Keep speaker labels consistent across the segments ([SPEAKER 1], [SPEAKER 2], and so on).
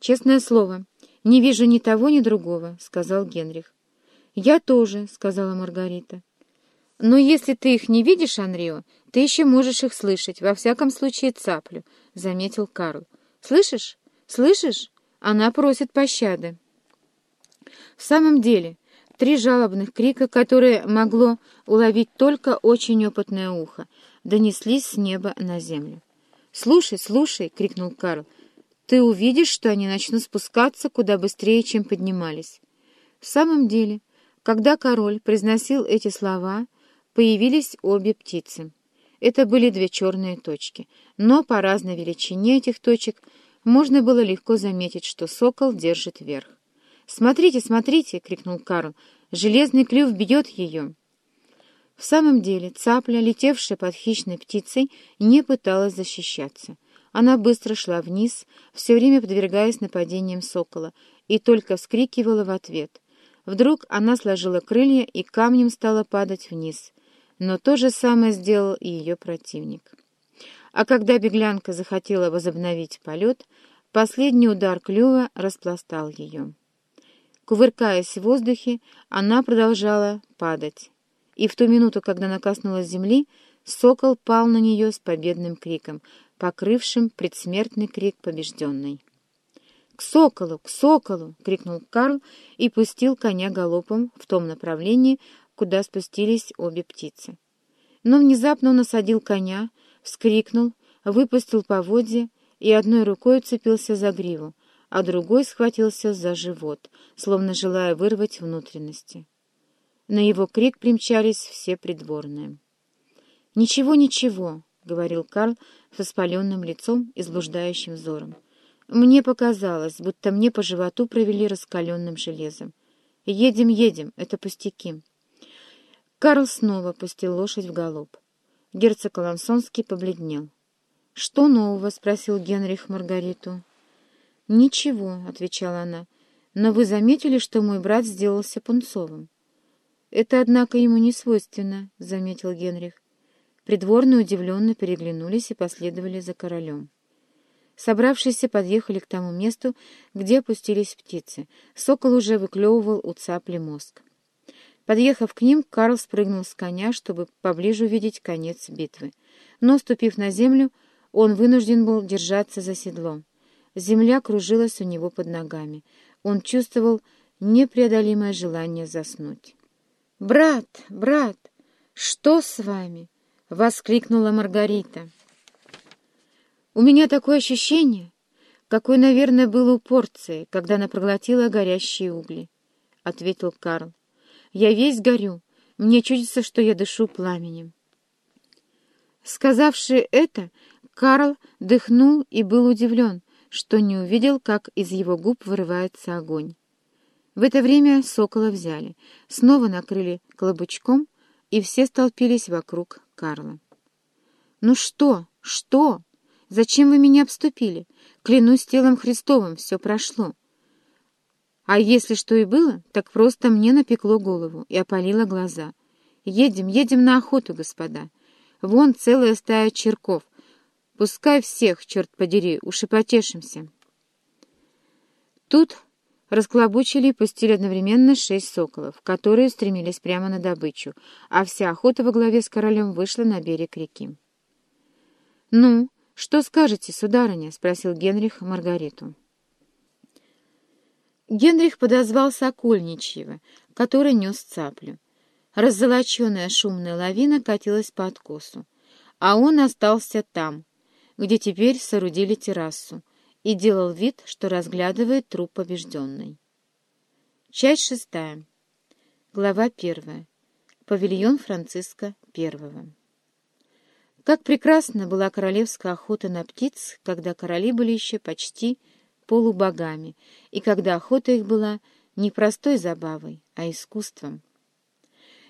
[SPEAKER 1] «Честное слово, не вижу ни того, ни другого», — сказал Генрих. «Я тоже», — сказала Маргарита. «Но если ты их не видишь, Анрио, ты еще можешь их слышать, во всяком случае цаплю», — заметил Карл. «Слышишь? Слышишь? Она просит пощады». В самом деле, три жалобных крика, которые могло уловить только очень опытное ухо, донеслись с неба на землю. «Слушай, слушай!» — крикнул Карл. «Ты увидишь, что они начнут спускаться куда быстрее, чем поднимались». В самом деле, когда король произносил эти слова, появились обе птицы. Это были две черные точки, но по разной величине этих точек можно было легко заметить, что сокол держит верх. «Смотрите, смотрите!» — крикнул Карл. «Железный клюв бьет ее!» В самом деле цапля, летевшая под хищной птицей, не пыталась защищаться. Она быстро шла вниз, все время подвергаясь нападениям сокола, и только вскрикивала в ответ. Вдруг она сложила крылья и камнем стала падать вниз. Но то же самое сделал и ее противник. А когда беглянка захотела возобновить полет, последний удар клюва распластал ее. Кувыркаясь в воздухе, она продолжала падать и в ту минуту, когда она коснулась земли, сокол пал на нее с победным криком, покрывшим предсмертный крик побежденной. «К соколу! К соколу!» — крикнул Карл и пустил коня галопом в том направлении, куда спустились обе птицы. Но внезапно он осадил коня, вскрикнул, выпустил поводья и одной рукой уцепился за гриву, а другой схватился за живот, словно желая вырвать внутренности. На его крик примчались все придворные. «Ничего, ничего», — говорил Карл с воспаленным лицом и блуждающим взором. «Мне показалось, будто мне по животу провели раскаленным железом. Едем, едем, это пустяки». Карл снова пустил лошадь в галоп. Герцог Алансонский побледнел. «Что нового?» — спросил Генрих Маргариту. «Ничего», — отвечала она. «Но вы заметили, что мой брат сделался пунцовым?» «Это, однако, ему не свойственно», — заметил Генрих. Придворные удивленно переглянулись и последовали за королем. Собравшиеся подъехали к тому месту, где опустились птицы. Сокол уже выклевывал у цапли мозг. Подъехав к ним, Карл спрыгнул с коня, чтобы поближе увидеть конец битвы. Но, ступив на землю, он вынужден был держаться за седлом. Земля кружилась у него под ногами. Он чувствовал непреодолимое желание заснуть. «Брат, брат, что с вами?» — воскликнула Маргарита. «У меня такое ощущение, какое, наверное, было у порции, когда она проглотила горящие угли», — ответил Карл. «Я весь горю, мне чудится, что я дышу пламенем». Сказавши это, Карл дыхнул и был удивлен, что не увидел, как из его губ вырывается огонь. В это время сокола взяли, снова накрыли клобучком, и все столпились вокруг Карла. «Ну что? Что? Зачем вы меня обступили? Клянусь телом Христовым, все прошло». А если что и было, так просто мне напекло голову и опалило глаза. «Едем, едем на охоту, господа. Вон целая стая черков. Пускай всех, черт подери, уж и потешимся». Тут Расклобучили и пустили одновременно шесть соколов, которые стремились прямо на добычу, а вся охота во главе с королем вышла на берег реки. «Ну, что скажете, сударыня?» — спросил Генрих Маргариту. Генрих подозвал Сокольничьего, который нес цаплю. Раззолоченная шумная лавина катилась по откосу, а он остался там, где теперь соорудили террасу, и делал вид, что разглядывает труп побежденной. Часть шестая. Глава первая. Павильон Франциска Первого. Как прекрасна была королевская охота на птиц, когда короли были еще почти полубогами, и когда охота их была не простой забавой, а искусством.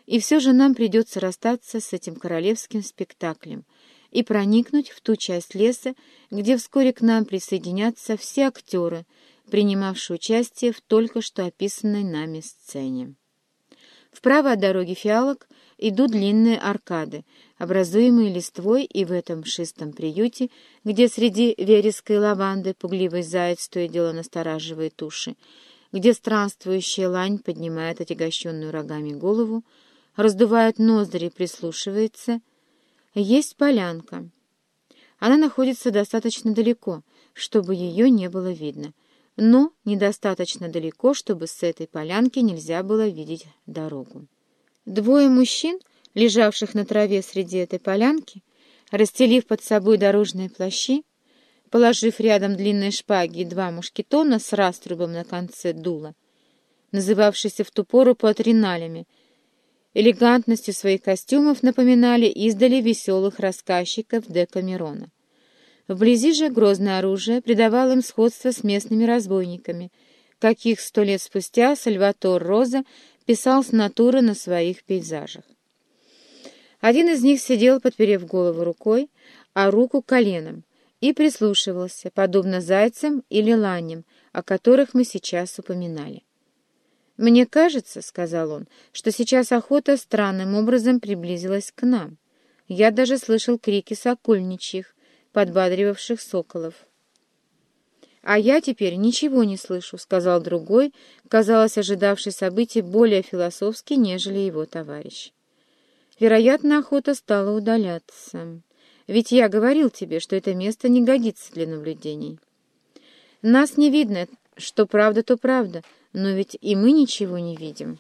[SPEAKER 1] И все же нам придется расстаться с этим королевским спектаклем — и проникнуть в ту часть леса, где вскоре к нам присоединятся все актеры, принимавшие участие в только что описанной нами сцене. Вправо от дороги фиалок идут длинные аркады, образуемые листвой, и в этом шистом приюте, где среди вереска и лаванды пугливый заяц то и дело настораживает уши, где странствующая лань поднимает отягощенную рогами голову, раздувает ноздри, прислушивается, есть полянка. Она находится достаточно далеко, чтобы ее не было видно, но недостаточно далеко, чтобы с этой полянки нельзя было видеть дорогу. Двое мужчин, лежавших на траве среди этой полянки, расстелив под собой дорожные плащи, положив рядом длинные шпаги и два мушкетона с раструбом на конце дула, называвшиеся в ту пору патриналями, элегантностью своих костюмов напоминали издали веселых рассказчиков Декамерона. Вблизи же грозное оружие придавало им сходство с местными разбойниками, каких сто лет спустя Сальватор Роза писал с натуры на своих пейзажах. Один из них сидел, подперев голову рукой, а руку коленом, и прислушивался, подобно зайцам или ланям, о которых мы сейчас упоминали. «Мне кажется, — сказал он, — что сейчас охота странным образом приблизилась к нам. Я даже слышал крики сокольничьих, подбадривавших соколов. «А я теперь ничего не слышу», — сказал другой, казалось, ожидавший событий более философски, нежели его товарищ. Вероятно, охота стала удаляться. Ведь я говорил тебе, что это место не годится для наблюдений. Нас не видно, что правда, то правда, но ведь и мы ничего не видим.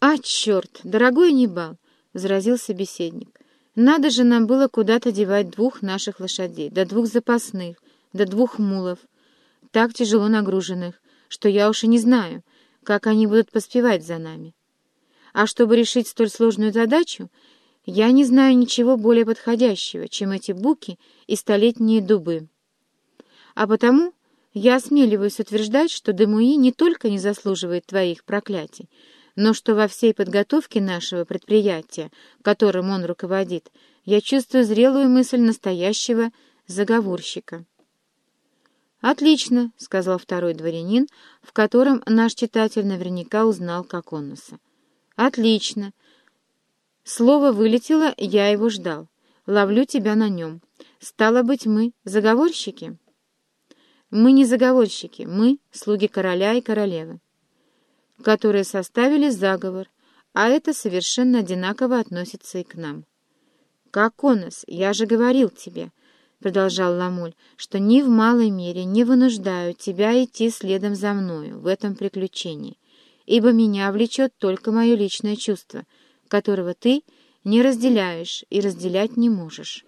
[SPEAKER 1] «А, черт, дорогой Небал!» — возразил собеседник. «Надо же нам было куда-то девать двух наших лошадей, до двух запасных, до двух мулов, так тяжело нагруженных, что я уж и не знаю, как они будут поспевать за нами. А чтобы решить столь сложную задачу, я не знаю ничего более подходящего, чем эти буки и столетние дубы. А потому я осмеливаюсь утверждать, что Демуи не только не заслуживает твоих проклятий, но что во всей подготовке нашего предприятия, которым он руководит, я чувствую зрелую мысль настоящего заговорщика. «Отлично», — сказал второй дворянин, в котором наш читатель наверняка узнал Коконуса. «Отлично. Слово вылетело, я его ждал. Ловлю тебя на нем. Стало быть, мы заговорщики?» «Мы не заговорщики, мы — слуги короля и королевы, которые составили заговор, а это совершенно одинаково относится и к нам». «Коконус, я же говорил тебе», — продолжал Ламоль, — что ни в малой мере не вынуждаю тебя идти следом за мною в этом приключении, ибо меня влечет только мое личное чувство, которого ты не разделяешь и разделять не можешь.